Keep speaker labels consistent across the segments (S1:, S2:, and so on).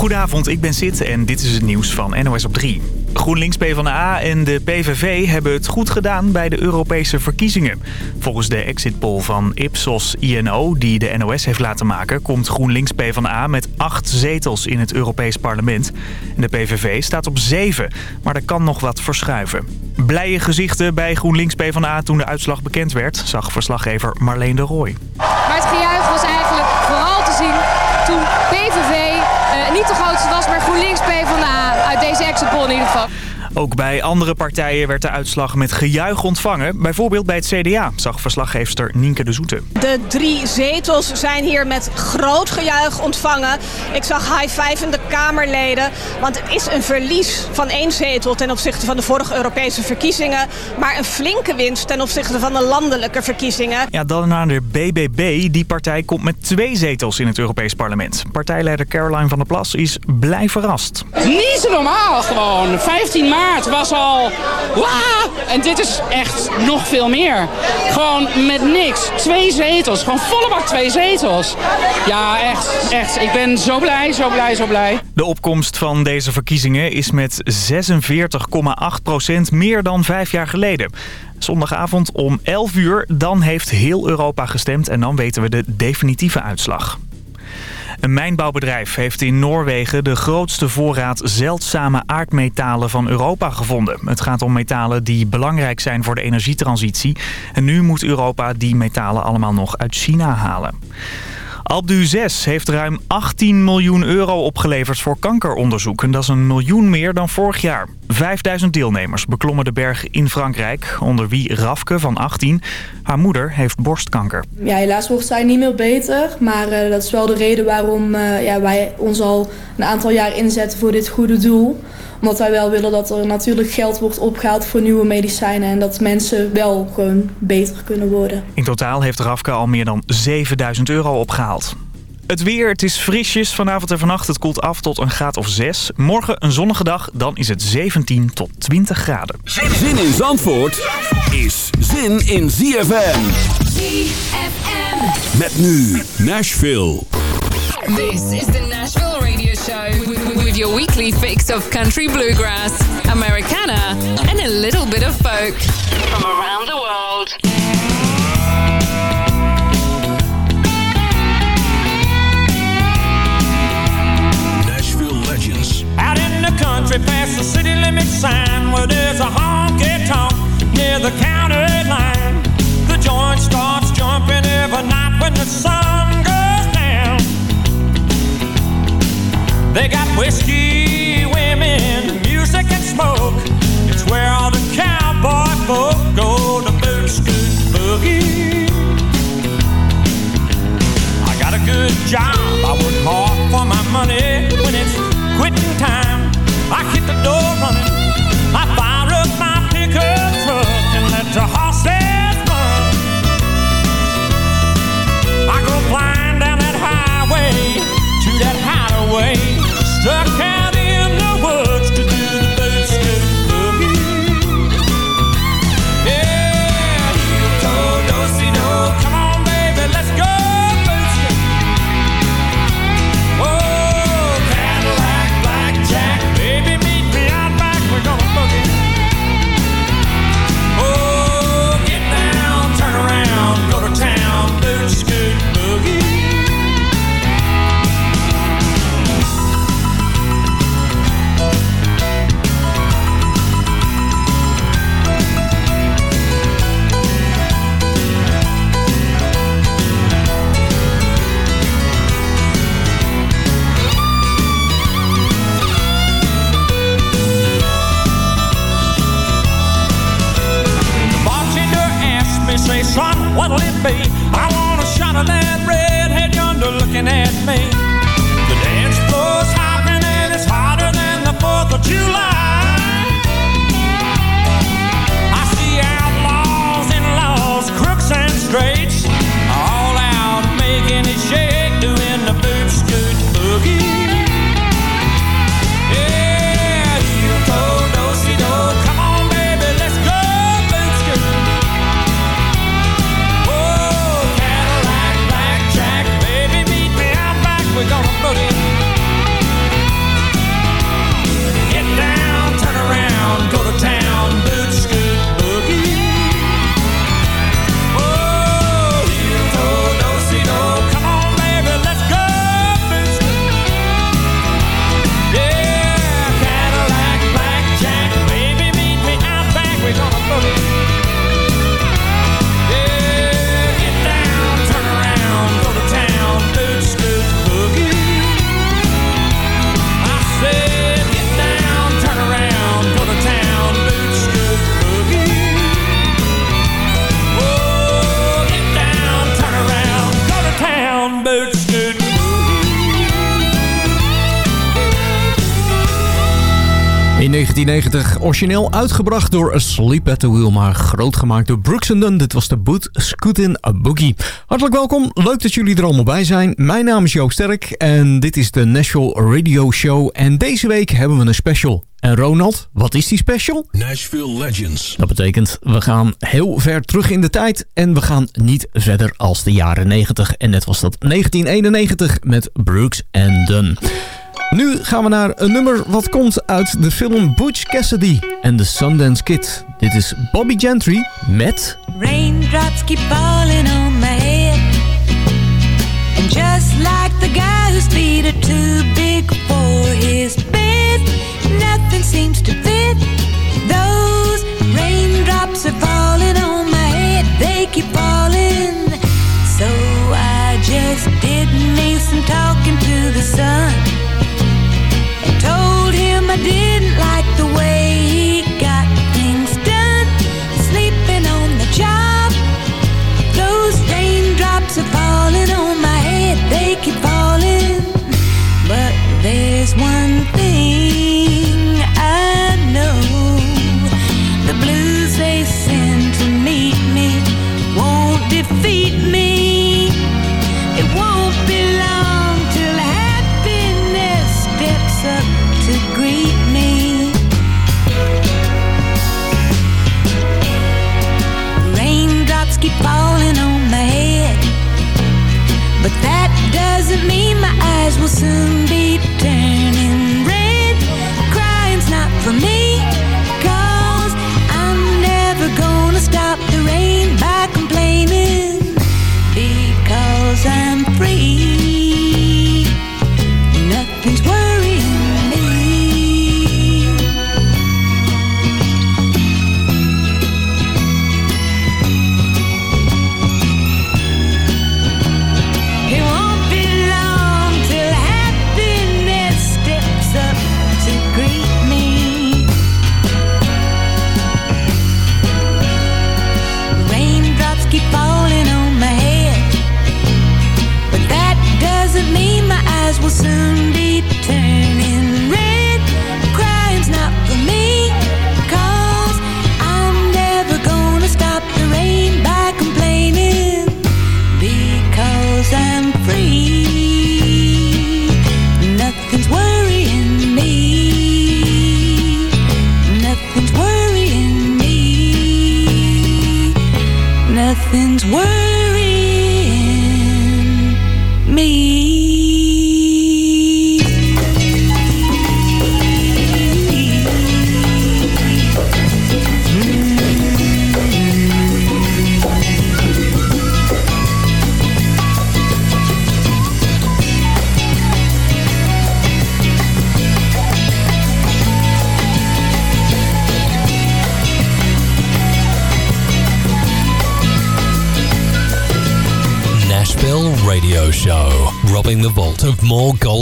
S1: Goedenavond, ik ben Sid en dit is het nieuws van NOS op 3. GroenLinks PvdA en de PVV hebben het goed gedaan bij de Europese verkiezingen. Volgens de exit poll van Ipsos INO, die de NOS heeft laten maken... komt GroenLinks PvdA met acht zetels in het Europees parlement. En de PVV staat op zeven, maar er kan nog wat verschuiven. Blije gezichten bij GroenLinks PvdA toen de uitslag bekend werd... zag verslaggever Marleen de Rooij.
S2: GroenLinks PvdA uit deze exit poll in ieder geval.
S1: Ook bij andere partijen werd de uitslag met gejuich ontvangen. Bijvoorbeeld bij het CDA, zag verslaggeefster Nienke de Zoete.
S3: De drie zetels zijn hier met groot gejuich ontvangen. Ik zag high-five de Kamerleden. Want het is een verlies van één zetel ten opzichte van de vorige Europese verkiezingen. Maar een flinke winst ten opzichte van de landelijke verkiezingen.
S1: Ja, dan naar de BBB. Die partij komt met twee zetels in het Europees parlement. Partijleider Caroline van der Plas is blij verrast.
S4: Niet zo normaal gewoon. 15 maart maart was al... Wah! En dit is echt nog veel meer. Gewoon met niks. Twee zetels. Gewoon volle bak twee zetels. Ja, echt. Echt. Ik ben zo blij, zo blij, zo blij.
S1: De opkomst van deze verkiezingen is met 46,8% meer dan vijf jaar geleden. Zondagavond om 11 uur, dan heeft heel Europa gestemd en dan weten we de definitieve uitslag. Een mijnbouwbedrijf heeft in Noorwegen de grootste voorraad zeldzame aardmetalen van Europa gevonden. Het gaat om metalen die belangrijk zijn voor de energietransitie. En nu moet Europa die metalen allemaal nog uit China halen. Alpdu 6 heeft ruim 18 miljoen euro opgeleverd voor kankeronderzoek. En dat is een miljoen meer dan vorig jaar. 5000 deelnemers beklommen de berg in Frankrijk, onder wie Rafke van 18. Haar moeder heeft borstkanker.
S5: Ja, helaas wordt zij niet meer beter. Maar uh, dat is wel de reden waarom uh, ja, wij ons al een aantal jaar inzetten voor dit goede doel omdat wij wel willen dat er natuurlijk geld wordt opgehaald voor nieuwe medicijnen. En dat mensen wel gewoon beter kunnen worden.
S1: In totaal heeft Rafke al meer dan 7000 euro opgehaald. Het weer, het is frisjes vanavond en vannacht. Het koelt af tot een graad of 6. Morgen een zonnige dag, dan is het 17 tot 20 graden.
S6: Zin in Zandvoort is zin in ZFM. ZFM. Met nu Nashville.
S7: This is the Nashville Radio Show with your weekly fix of country bluegrass, Americana, and a little bit of folk from around the world.
S8: Country past the city limit sign where there's a honky tonk near the county line. The joint starts jumping every night when the sun goes down. They got whiskey, women, music, and smoke. It's where all the cowboy folk go to boot scoot boogie. I got a good job. I work hard for my money. When it's quitting time, I hit the door running. I fire up my pickup
S9: 1990 origineel uitgebracht door Sleep at the Wheel, maar groot gemaakt door Brooks Dunn. Dit was de Boot Scootin' Boogie. Hartelijk welkom, leuk dat jullie er allemaal bij zijn. Mijn naam is Joop Sterk en dit is de Nashville Radio Show. En deze week hebben we een special. En Ronald, wat is die special?
S10: Nashville Legends.
S9: Dat betekent, we gaan heel ver terug in de tijd en we gaan niet verder als de jaren 90. En net was dat 1991 met Brooks and Dunn. Nu gaan we naar een nummer wat komt uit de film Butch Cassidy en The Sundance Kid. Dit is Bobby Gentry met...
S11: Raindrops keep falling on my head. And just like the guy whose feet are too big for his bed Nothing seems to fit. Those raindrops are falling on my head. They keep falling. So I just did me some talking to the sun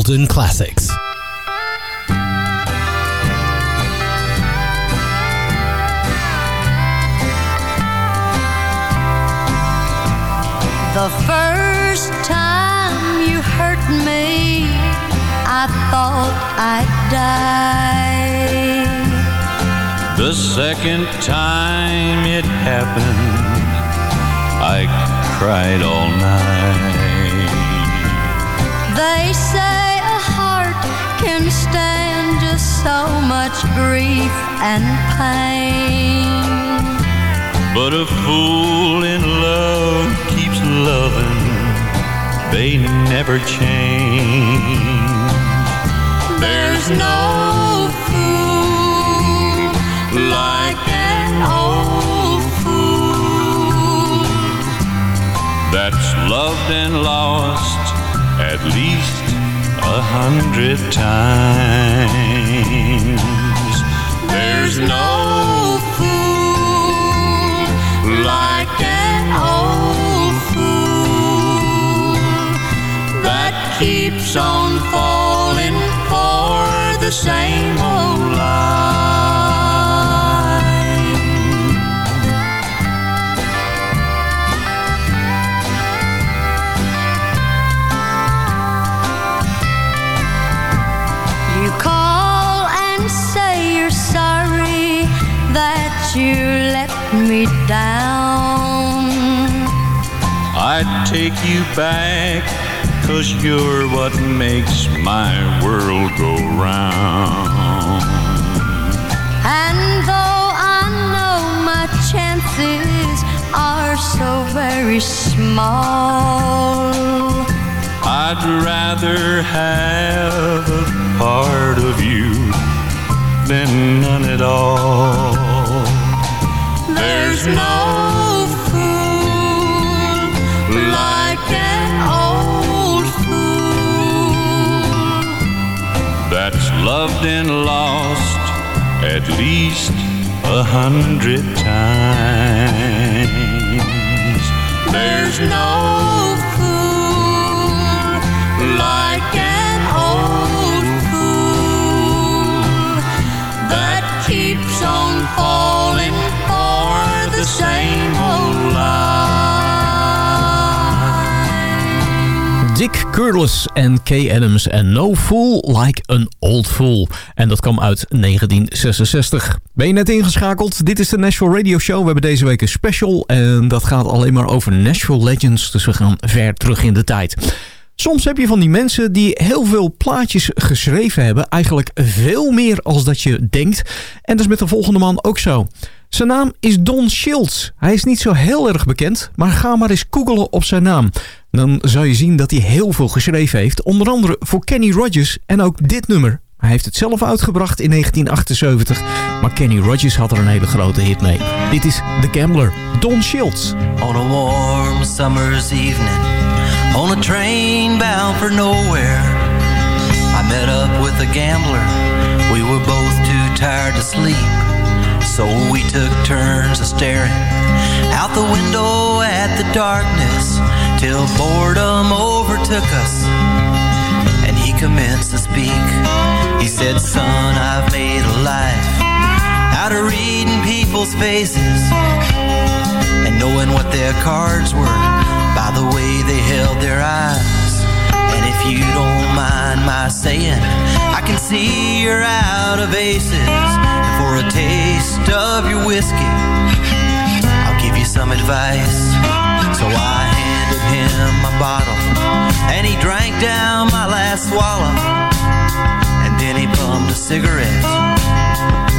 S10: golden classics.
S11: The first time you hurt me, I thought I'd die.
S12: The second time it happened, I cried all night.
S11: They say a heart can stand just so much grief and pain.
S12: But a fool in love keeps loving, they never change.
S11: There's no fool like an old fool.
S12: That's loved and lost at least a hundred times.
S11: There's no fool like an old fool that keeps on falling for the same old line. Me down.
S12: I'd take you back, cause you're what makes my world go round.
S11: And though I know my chances are so very small,
S12: I'd rather have a part of you than none at all.
S11: There's no fool like an old fool.
S12: That's loved and lost at least a hundred times. There's no
S9: Dick Curless en Kay Adams en No Fool Like an Old Fool. En dat kwam uit 1966. Ben je net ingeschakeld? Dit is de Nashville Radio Show. We hebben deze week een special en dat gaat alleen maar over Nashville Legends. Dus we gaan ver terug in de tijd. Soms heb je van die mensen die heel veel plaatjes geschreven hebben. Eigenlijk veel meer als dat je denkt. En dat is met de volgende man ook zo. Zijn naam is Don Schiltz. Hij is niet zo heel erg bekend, maar ga maar eens googelen op zijn naam. Dan zal je zien dat hij heel veel geschreven heeft. Onder andere voor Kenny Rogers en ook dit nummer. Hij heeft het zelf uitgebracht in 1978. Maar Kenny Rogers had er een hele grote hit mee. Dit is The Gambler, Don Schiltz.
S13: On a warm summer's evening, on a train bound for nowhere, I met up with a gambler. We were both too tired to sleep, so we took turns of staring out the window at the darkness till boredom overtook us. And he commenced to speak. He said, Son, I've made a life out of reading people's faces and knowing what their cards were by the way they held their eyes. And if you don't mind my saying, I can see you're out of aces. And for a taste of your whiskey, I'll give you some advice. So I him my bottle, and he drank down my last swallow. And then he bummed a cigarette,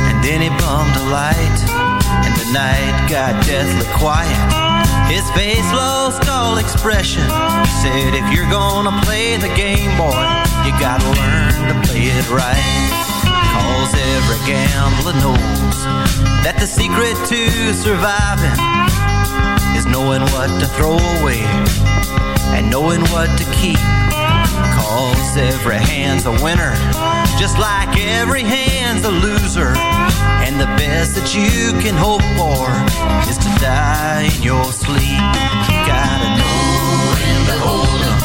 S13: and then he bummed a light. And the night got deathly quiet. His face lost all expression. He said, If you're gonna play the game, boy, you gotta learn to play it right. Cause every gambler knows that the secret to surviving is knowing what to throw away and knowing what to keep. Cause every hand's a winner, just like every hand's a loser. And the best that you can hope for is to die in your sleep. You gotta know when to hold 'em,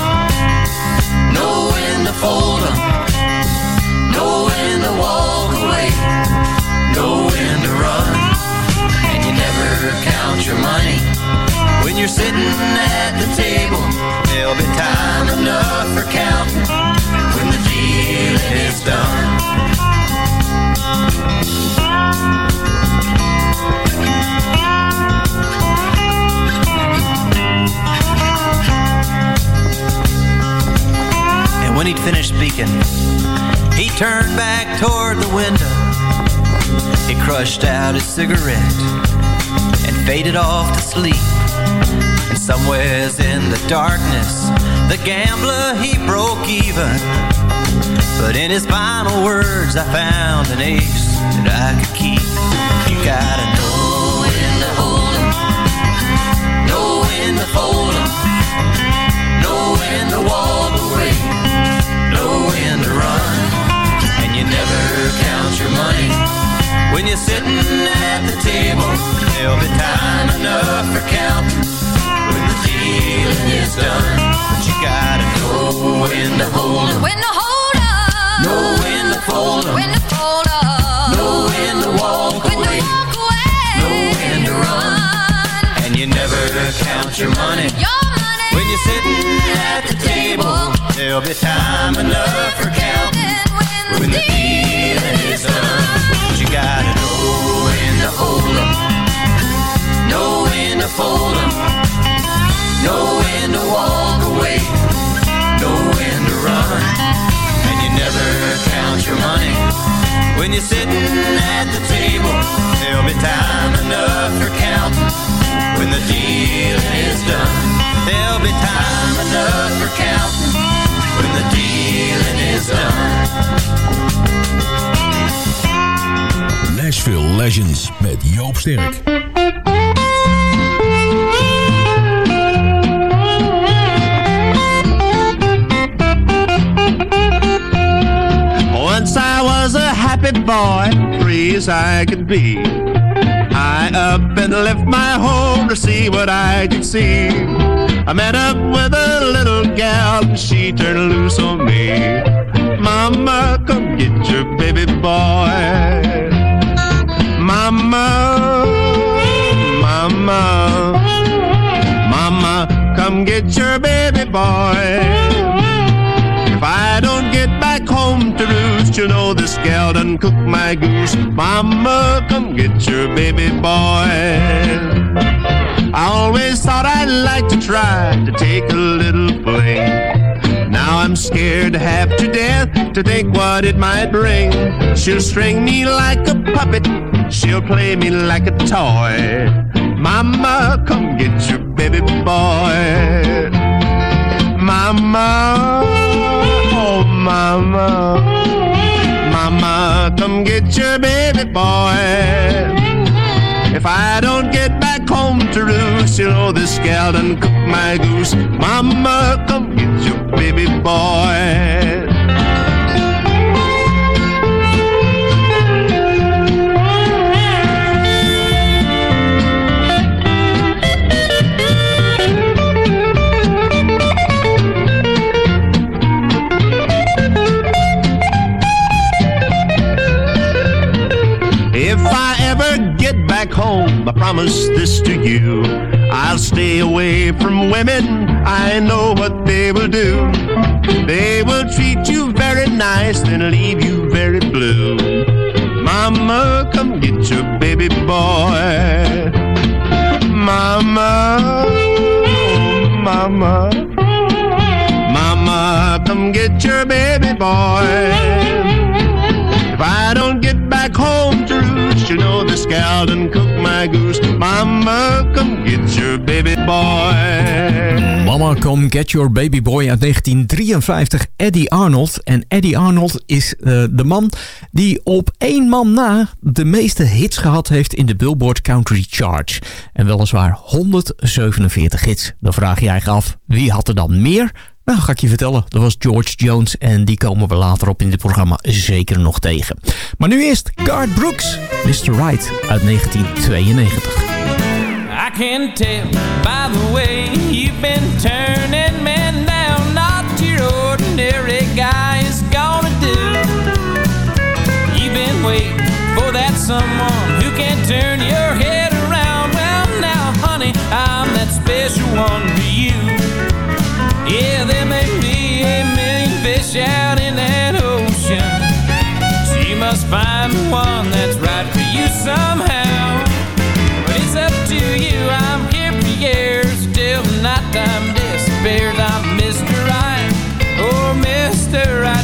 S13: know when to fold 'em, know when to walk away, know when to run. Never count your money when you're sitting at the table. There'll be time enough for counting when the dealing is done. And when he'd finished speaking, he turned back toward the window. He crushed out his cigarette faded off to sleep. And somewheres in the darkness, the gambler he broke even. But in his final words, I found an ace that I could keep. You gotta know when to hold 'em, know when to fold 'em, know when to walk away, know when to run. And you never count your money when you're sitting at the table. There'll be time enough for counting when the dealing is done. But you gotta know when to hold 'em,
S11: When to hold up,
S13: know when to fold 'em,
S11: when to fold up,
S13: know when to walk
S11: when
S13: away,
S11: to walk away,
S13: know when to run. And you never count your money
S11: Your money
S13: when you're sitting at the table. There'll be time enough for counting when the dealing is done gotta know when to hold 'em, up, know when to fold up, know when to walk away, know when to run. And you never count your money when you're sitting at the table. There'll be time enough for counting when the deal is done. There'll be time enough for counting when the dealing is done.
S14: Nashville Legends met Joop Sterk.
S15: Once I was a happy boy, free as I could be. I up and left my home to see what I could see. I met up with a little gal and she turned loose on me. Mama, come get your baby boy. Mama, mama, mama, come get your baby boy. If I don't get back home to roost, you know this gal done cook my goose. Mama, come get your baby boy. I always thought I'd like to try to take a little fling. I'm scared half to death to think what it might bring. She'll string me like a puppet, she'll play me like a toy. Mama, come get your baby boy. Mama, oh mama, mama, come get your baby boy. If I don't get back home to roost, you know this gal done cook my goose. Mama, come get your baby boy. Back home, I promise this to you. I'll stay away from women, I know what they will do. They will treat you very nice, then leave you very blue. Mama, come get your baby boy. Mama, oh, mama, mama, come get your baby boy. If I don't get back home you know this gal done cook my goose. Mama, come get your baby boy.
S9: Mama Come Get Your Baby Boy uit 1953, Eddie Arnold. En Eddie Arnold is eh, de man die op één man na de meeste hits gehad heeft in de Billboard Country Charts. En weliswaar 147 hits. Dan vraag je je af, wie had er dan meer? Nou, ga ik je vertellen. Dat was George Jones en die komen we later op in dit programma zeker nog tegen. Maar nu eerst Garth Brooks, Mr. Right uit 1992.
S16: I can tell by the way you've been turning men down. Not your ordinary guy is gonna do. You've been waiting for that someone who can turn your head around. Well, now, honey, I'm that special one find the one that's right for you somehow. But it's up to you, I'm here for years till the nighttime disappears. I'm Mr. Right, or Mr. Right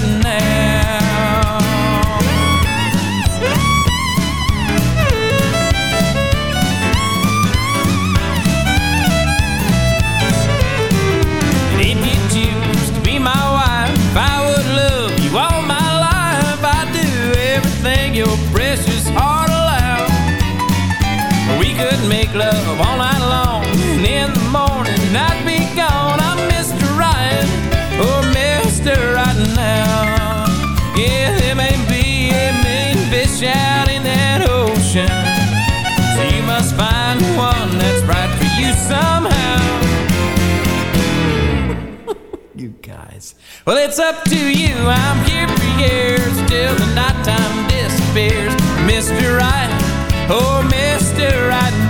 S16: love all night long, and in the morning I'd be gone. I'm Mr. Right, or Mr. Right now. Yeah, there may be a fish out in that ocean, so you must find one that's right for you somehow. you guys. Well, it's up to you. I'm here for years till the nighttime disappears. Mr. Right, oh, Mr. Right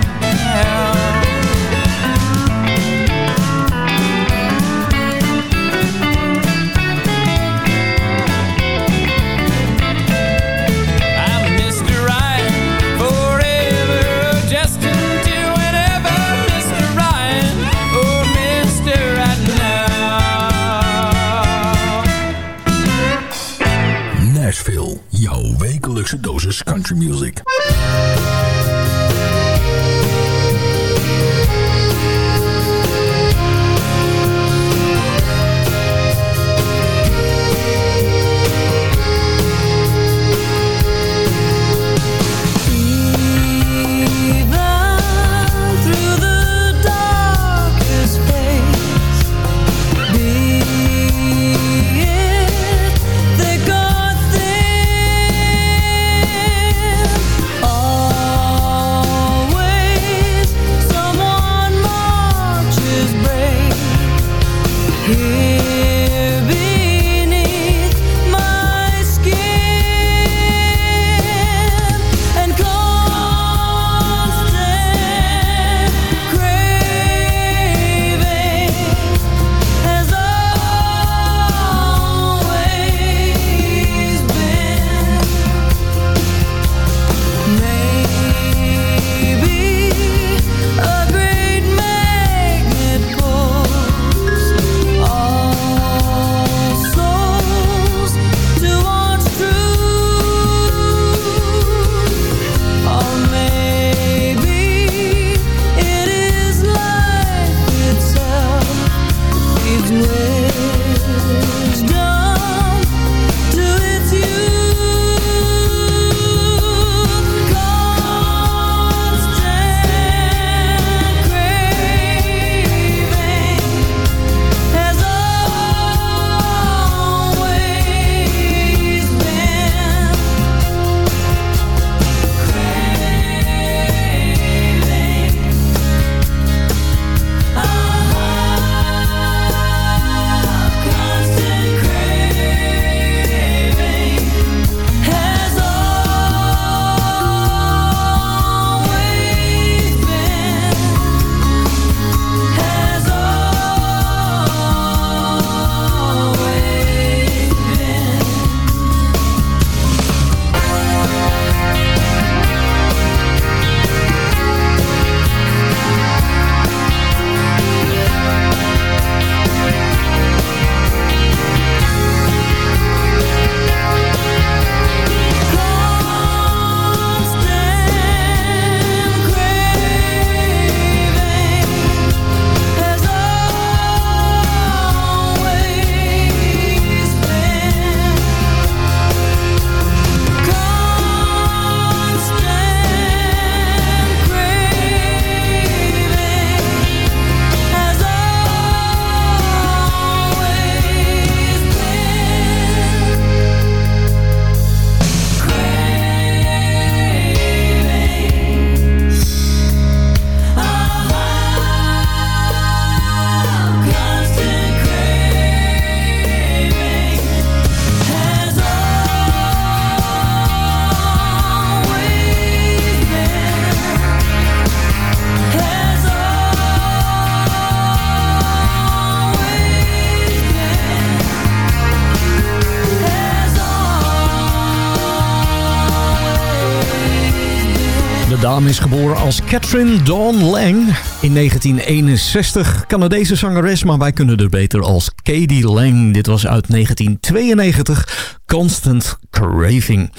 S9: Is
S17: geboren als Catherine Dawn Lang in 1961. Canadese zangeres, maar wij kunnen er beter als Katie Lang. Dit was uit 1992, Constant Craving.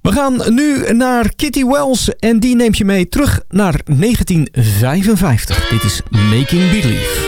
S17: We gaan nu naar Kitty Wells en die neemt je mee terug naar 1955. Dit is Making Believe.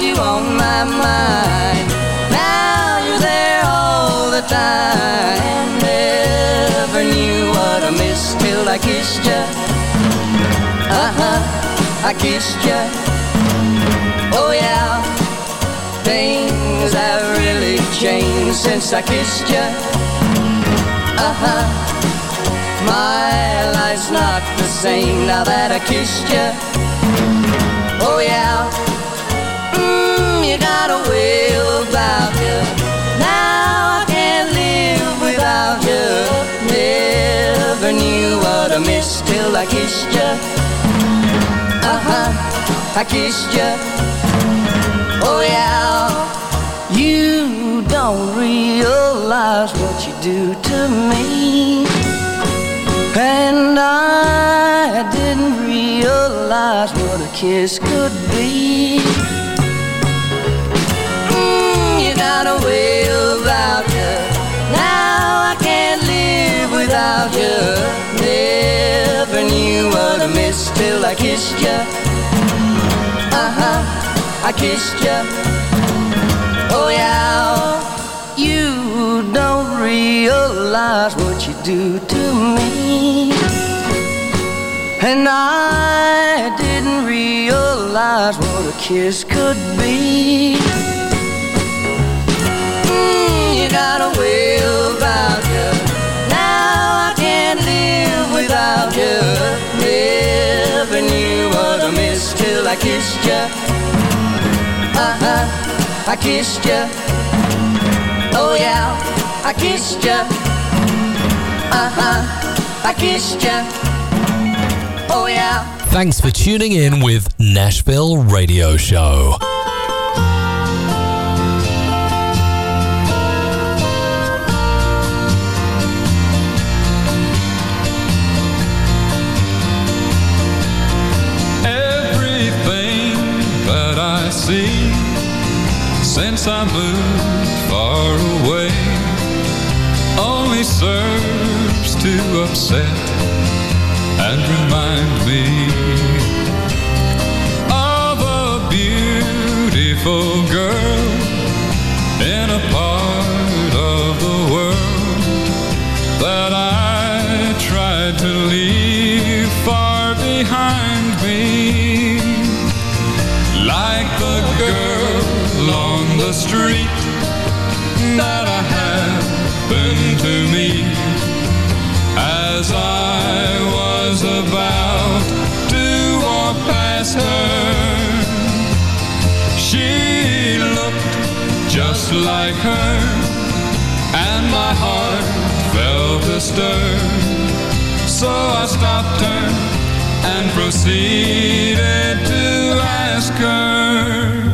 S18: You
S19: on my mind. Now you're there all the time. Never knew what I missed till I kissed you. Uh huh, I kissed you. Oh yeah, things have really changed since I kissed you. Uh huh, my life's not the same now that I kissed you. Oh yeah, got a way about you. Now I can't live without you. Never knew what I missed till I kissed you. Uh huh, I kissed you. Oh yeah, you don't realize what you do to me. And I didn't realize what a kiss could be. Got a way about you. Now I can't live without you. Never knew what I missed till I kissed you. Uh huh, I kissed you. Oh yeah, you don't realize what you do to me. And I didn't realize what a kiss could be. Got a about you. Now I can't live without you. Never knew what I missed till I kissed you. Uh huh, I kissed you. Oh yeah, I kissed you. Uh huh, I kissed you. Oh yeah.
S10: Thanks for tuning in with Nashville Radio Show.
S20: Since I moved far away. Only serves to upset and remind me of a beautiful girl in a part of the world that I tried to leave far behind the street that I happened to meet as I was about to walk past her. She looked just like her, and my heart felt a stir. So I stopped her and proceeded to ask her,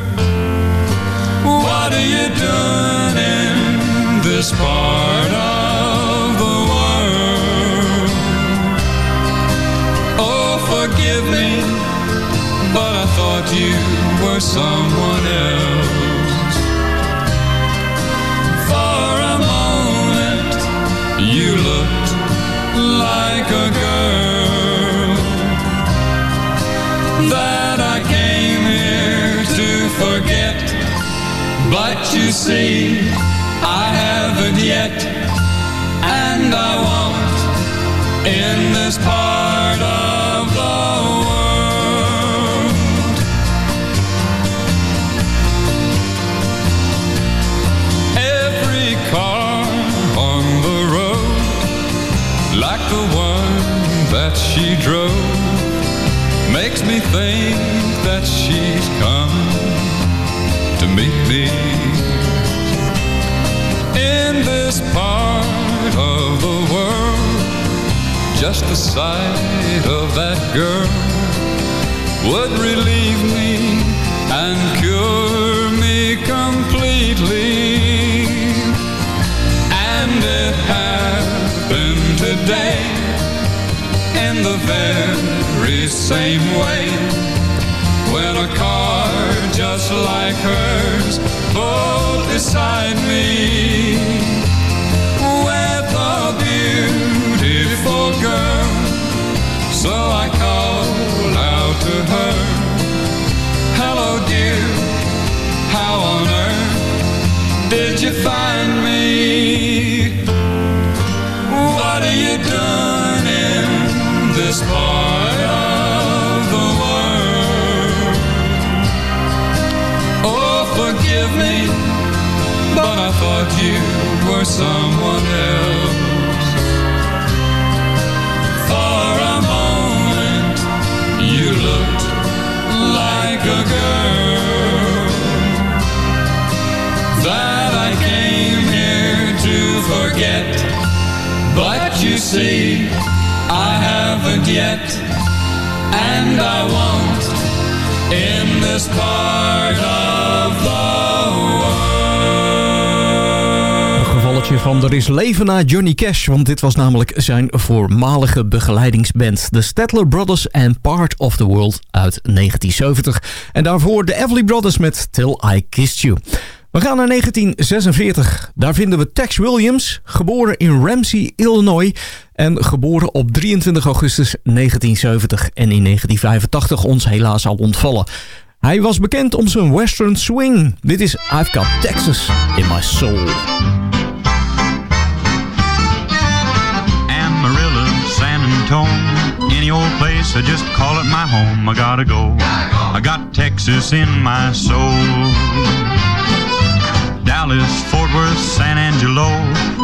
S20: you doing in this part of the world? Oh, forgive me, but I thought you were someone else. See, I haven't yet, and I won't in this part of the world. Every car on the road, like the one that she drove, makes me think that she's come meet me in this part of the world. Just the sight of that girl would relieve me and cure me completely. And it happened today in the very same way when a car just like hers. Pulled beside me. With a beautiful girl. So I called out to her, Hello, dear, how on earth did you find me? What are you doing in this part you were someone else. For a moment, you looked like a girl that I came here to forget. But you see, I haven't yet, and I won't in this part of the
S9: van Er is leven na Johnny Cash, want dit was namelijk zijn voormalige begeleidingsband. De Statler Brothers and Part of the World uit 1970. En daarvoor de Everly Brothers met Till I Kissed You. We gaan naar 1946. Daar vinden we Tex Williams, geboren in Ramsey, Illinois... en geboren op 23 augustus 1970 en in 1985 ons helaas al ontvallen. Hij was bekend om zijn western swing. Dit is I've Got Texas in My Soul.
S21: Any old place, I just call it my home. I gotta go. I got Texas in my soul. Dallas, Fort Worth, San Angelo,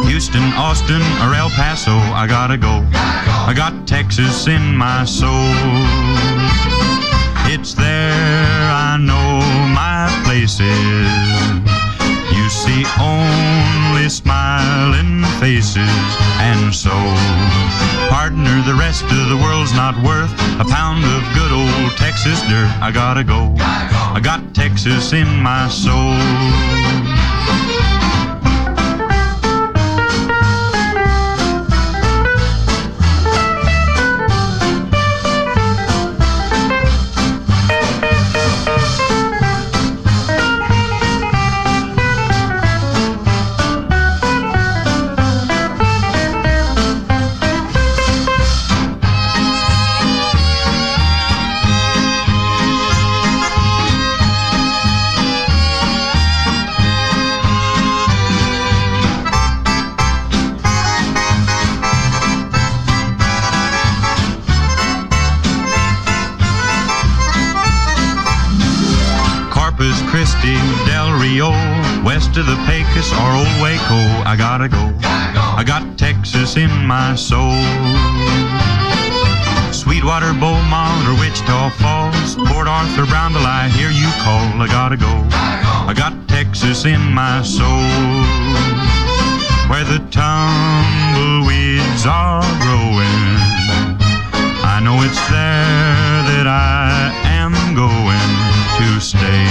S21: Houston, Austin, or El Paso, I gotta go. I got Texas in my soul. It's there I know my place is. You see smiling faces, and so, partner, the rest of the world's not worth a pound of good old Texas dirt. I gotta go. I got Texas in my soul. Pecos or Old Waco, I gotta go. I got Texas in my soul. Sweetwater, Beaumont, or Wichita Falls, Port Arthur, Brownville, I hear you call. I gotta go. I got Texas in my soul. Where the tumbleweeds are growing. I know it's there that I am going stay.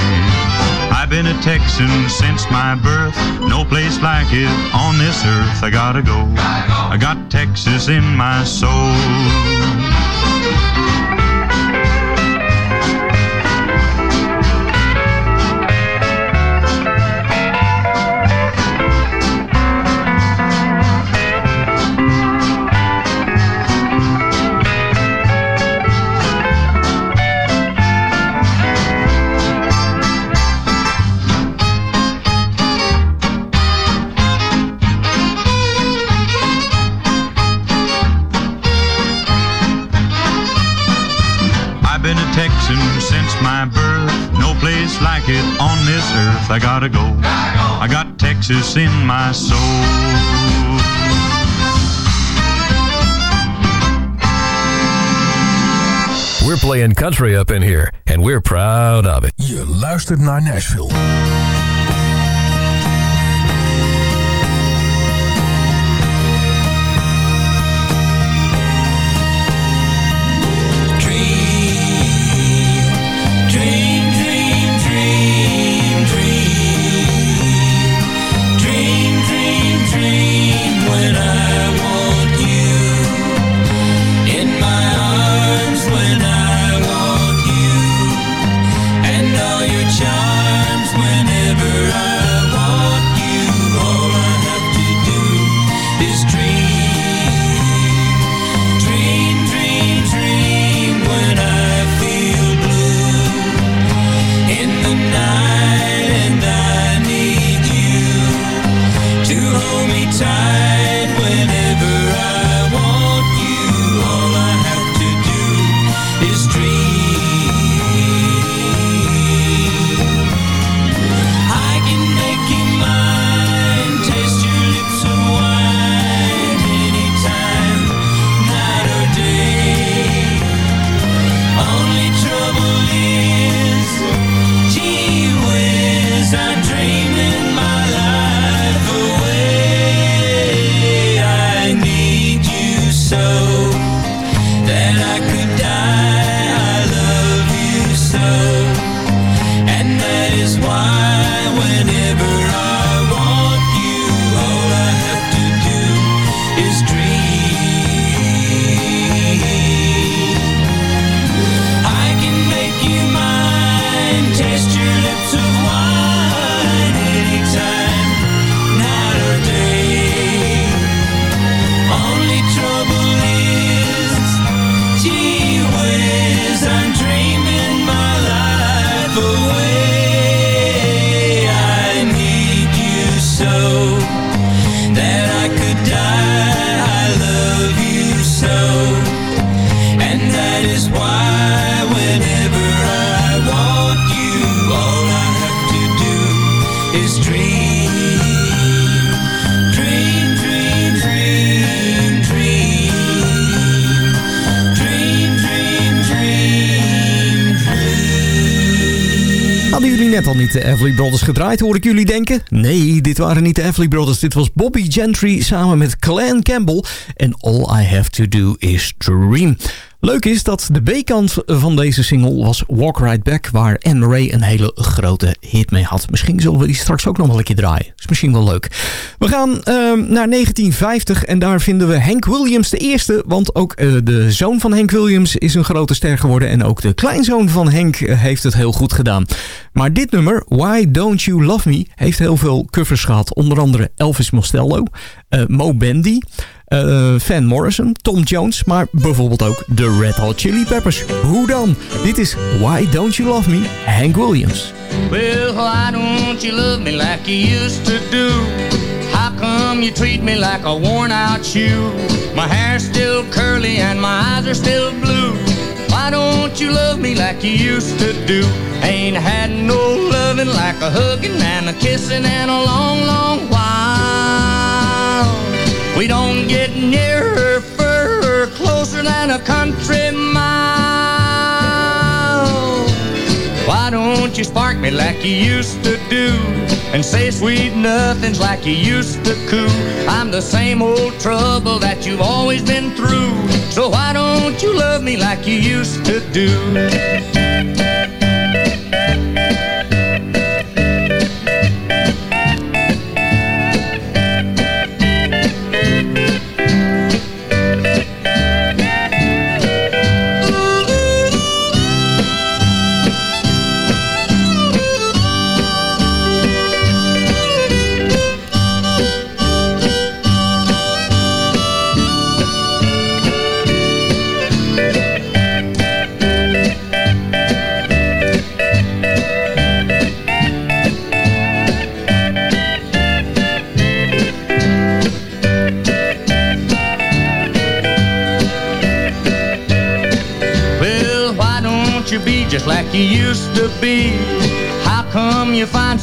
S21: I've been a Texan since my birth. No place like it on this earth. I gotta go. I got Texas in my soul. On earth. I gotta go. I got Texas in my soul.
S22: We're playing country up in here, and we're proud of it.
S20: Je luistert naar Nashville.
S9: De Everly Brothers gedraaid, hoor ik jullie denken? Nee, dit waren niet de Everly Brothers. Dit was Bobby Gentry samen met Clan Campbell. En All I Have To Do Is Dream. Leuk is dat de B-kant van deze single was Walk Right Back... waar Anne Murray een hele grote hit mee had. Misschien zullen we die straks ook nog wel een keer draaien. Is misschien wel leuk. We gaan ehm, naar 1950 en daar vinden we Hank Williams de eerste... want ook eh, de zoon van Hank Williams is een grote ster geworden... en ook de kleinzoon van Hank eh, heeft het heel goed gedaan. Maar dit nummer, Why Don't You Love Me... heeft heel veel covers gehad. Onder andere Elvis Costello, eh, Mo Bandy... eh, Van Morrison, Tom Jones, maar bijvoorbeeld ook de Red Hot Chili Peppers. Hoe dan? Dit is Why Don't You Love Me, Hank Williams.
S23: Well, why don't you love me like you used to do? How come you treat me like a worn out shoe? My hair's still curly and my eyes are still blue. Why don't you love me like you used to do? Ain't had no loving like a hugging and a kissing and a long, long while. We don't get nearer, further, closer than a country mile. Why don't you spark me like you used to do? And say sweet nothings like you used to coo. I'm the same old trouble that you've always been through. So why don't you love me like you used to do?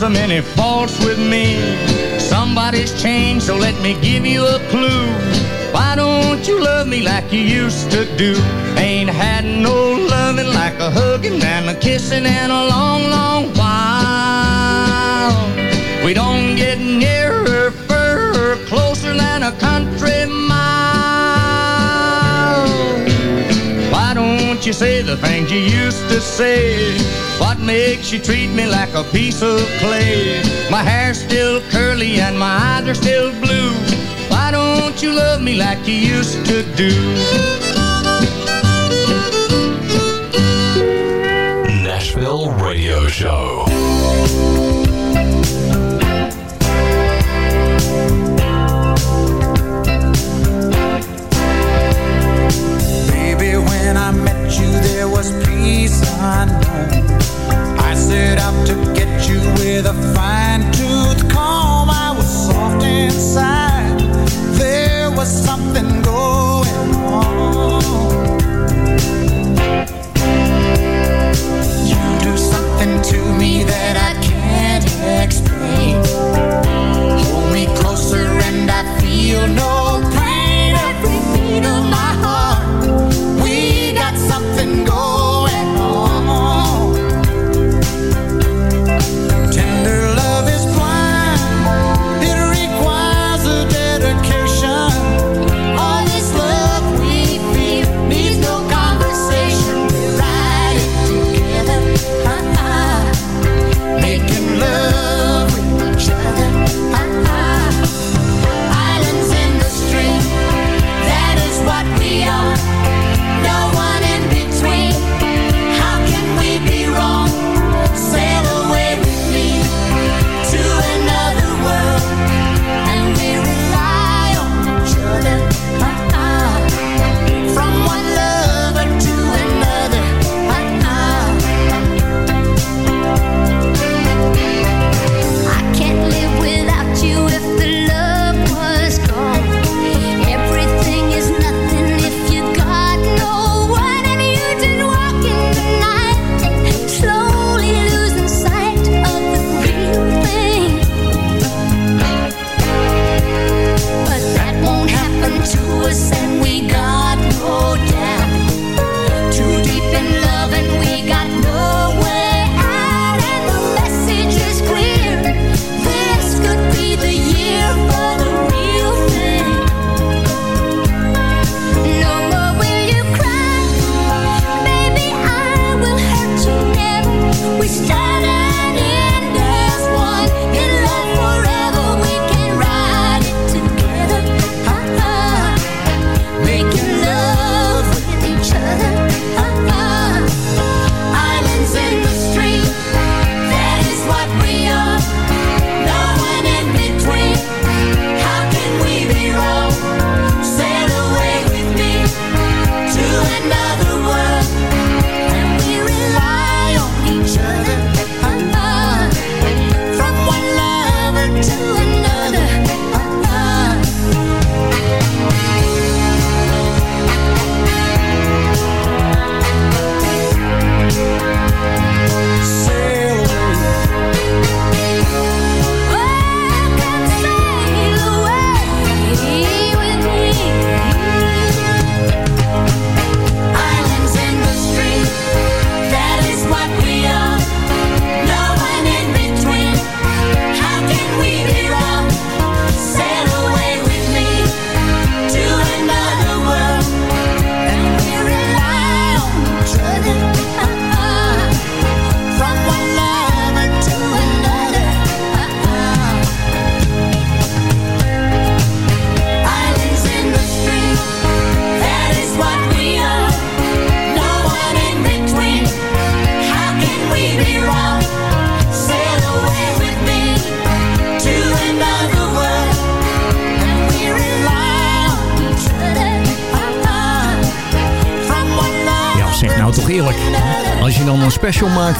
S23: Many faults with me? Somebody's changed, so let me give you a clue. Why don't you love me like you used to do? Ain't had no loving like a hugging and a kissing in a long, long while. We don't get nearer, you say the things you used to say? What makes you treat me like a piece of clay? My hair's still curly and my eyes are still blue. Why don't you love me like you used to do?
S10: Nashville Radio Show.
S24: Unknown. I set out to get you with a fine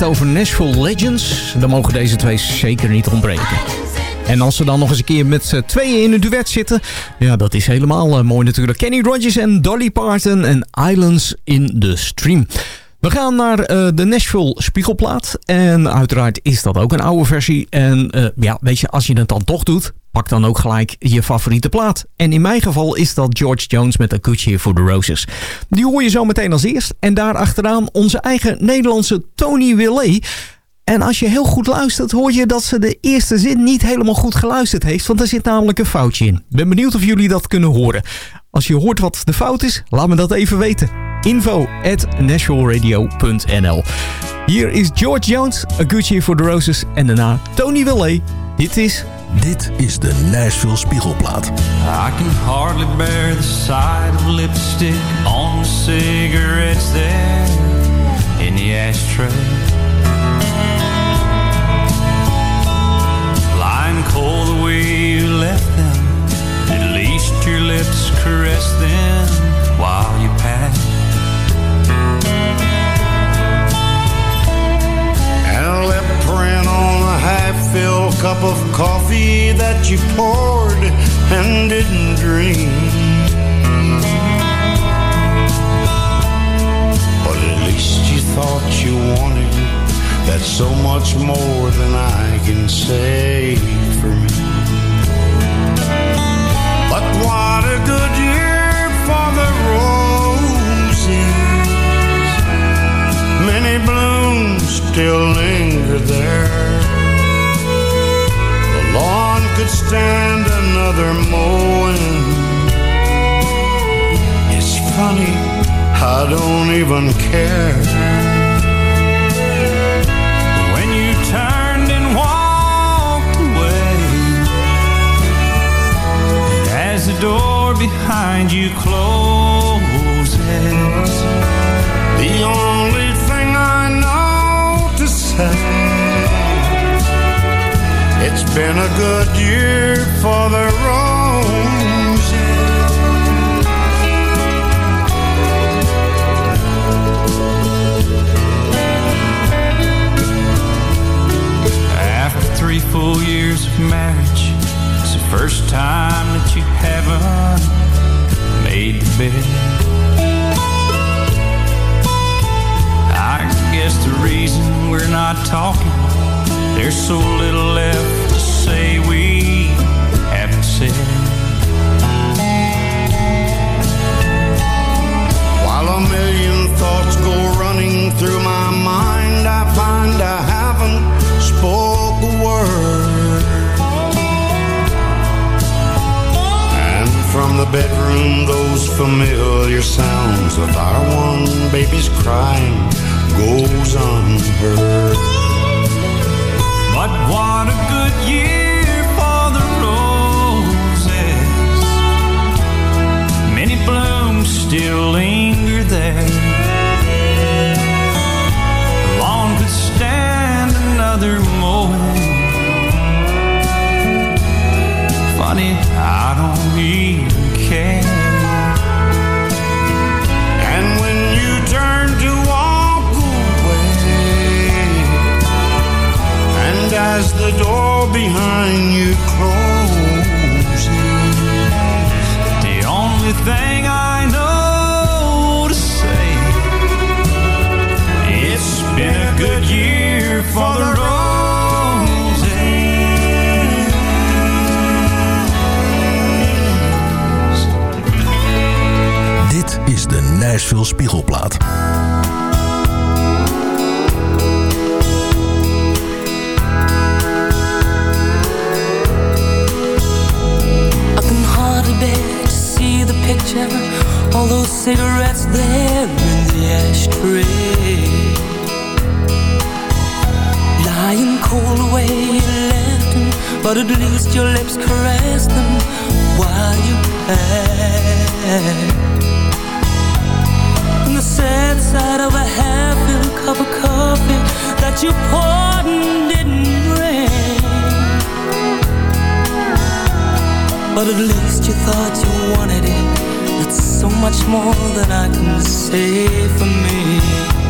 S9: over Nashville Legends... dan mogen deze twee zeker niet ontbreken. En als ze dan nog eens een keer met z'n tweeën in een duet zitten... ja, dat is helemaal eh, mooi natuurlijk. Kenny Rogers en Dolly Parton en Islands in the Stream. We gaan naar eh, de Nashville Spiegelplaat. En uiteraard is dat ook een oude versie. En eh, ja, weet je, als je het dan toch doet, pak dan ook gelijk je favoriete plaat. En in mijn geval is dat George Jones met A Good Year for the Roses. Die hoor je zo meteen als eerst. En daar achteraan onze eigen Nederlandse Tony Willet. En als je heel goed luistert, hoor je dat ze de eerste zin niet helemaal goed geluisterd heeft. Want er zit namelijk een foutje in. Ben benieuwd of jullie dat kunnen horen. Als je hoort wat de fout is, laat me dat even weten. Info at Hier is George Jones, A for the Roses. En daarna Tony Willet. Dit is...
S14: Dit is de Nashville Spiegelplaat.
S20: I can hardly bear the sight of lipstick on the cigarettes there in the ashtray. Lying cold the you left them, at least your lips caress them while
S25: half-filled cup of coffee that you poured and didn't drink. But at least you thought you wanted it. That's so much more than I can say for me. But what a good year for the roses. Many blooms still linger there. Lawn could stand another mowing. It's funny, I don't even care.
S20: When you turned and walked away, and as the door behind you closes,
S25: The only thing I know to say It's been a good year for the roses
S20: after three full years of marriage, it's the first time that you haven't made the bed. I guess the reason we're not talking, there's so little left to say we haven't said.
S25: While a million thoughts go running through my mind I find I haven't spoke a word And from the bedroom those familiar sounds of our one baby's crying goes unheard And when you turn to And as the door behind you closes
S20: The only thing I know to say It's been a good year for the roses
S14: Dit is de Nashville Spiegelplaat.
S11: Picture. All those cigarettes there in the ashtray. Lying cold away you left them, but at least your lips caressed them while you passed. And the sad side of a half-filled cup of coffee that you poured and didn't bring. But at least you thought you wanted it. That's so much more than I can say for me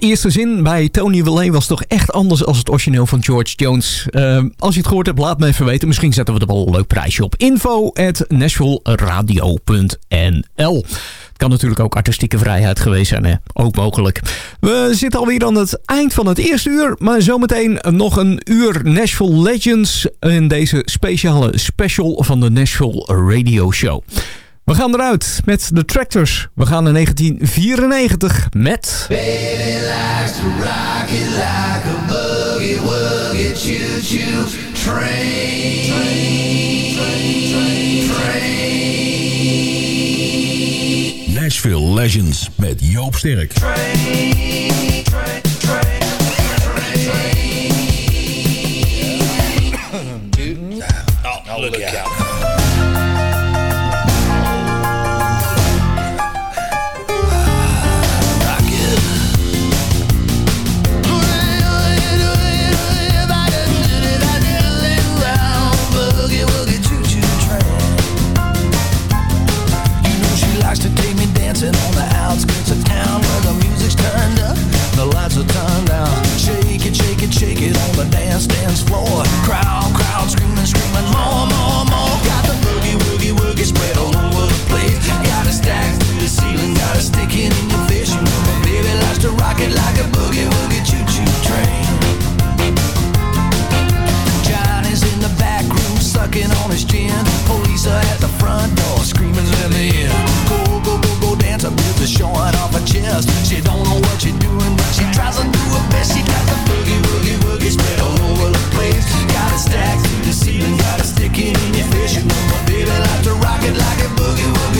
S9: eerste zin bij Tony Willet was toch echt anders als het origineel van George Jones. Ehm, als je het gehoord hebt, laat me even weten. Misschien zetten we er wel een leuk prijsje op. Info at kan natuurlijk ook artistieke vrijheid geweest zijn, hè? ook mogelijk. We zitten alweer aan het eind van het eerste uur. Maar zometeen nog een uur Nashville Legends in deze speciale special van de Nashville Radio Show. We gaan eruit met de Tractors. We gaan in 1994 met...
S24: Baby likes to rock it like a boogie woogie choo choo train.
S14: Nashville Legends met Joop Sterk.
S24: Oh, look out. Dance dance floor. Crowd, crowd screaming, screaming more, more, more. Got the boogie woogie woogie spread all over the place. Got it stacked to the ceiling, got it sticking in your face. My baby likes to rock it like a boogie woogie choo choo train. Johnny's in the back room sucking on his gin. Police are at the front door screaming, let me in. Go, go, go, go dance. Bitch is showing off her chest. She don't know what she's doing, but she tries to boogie,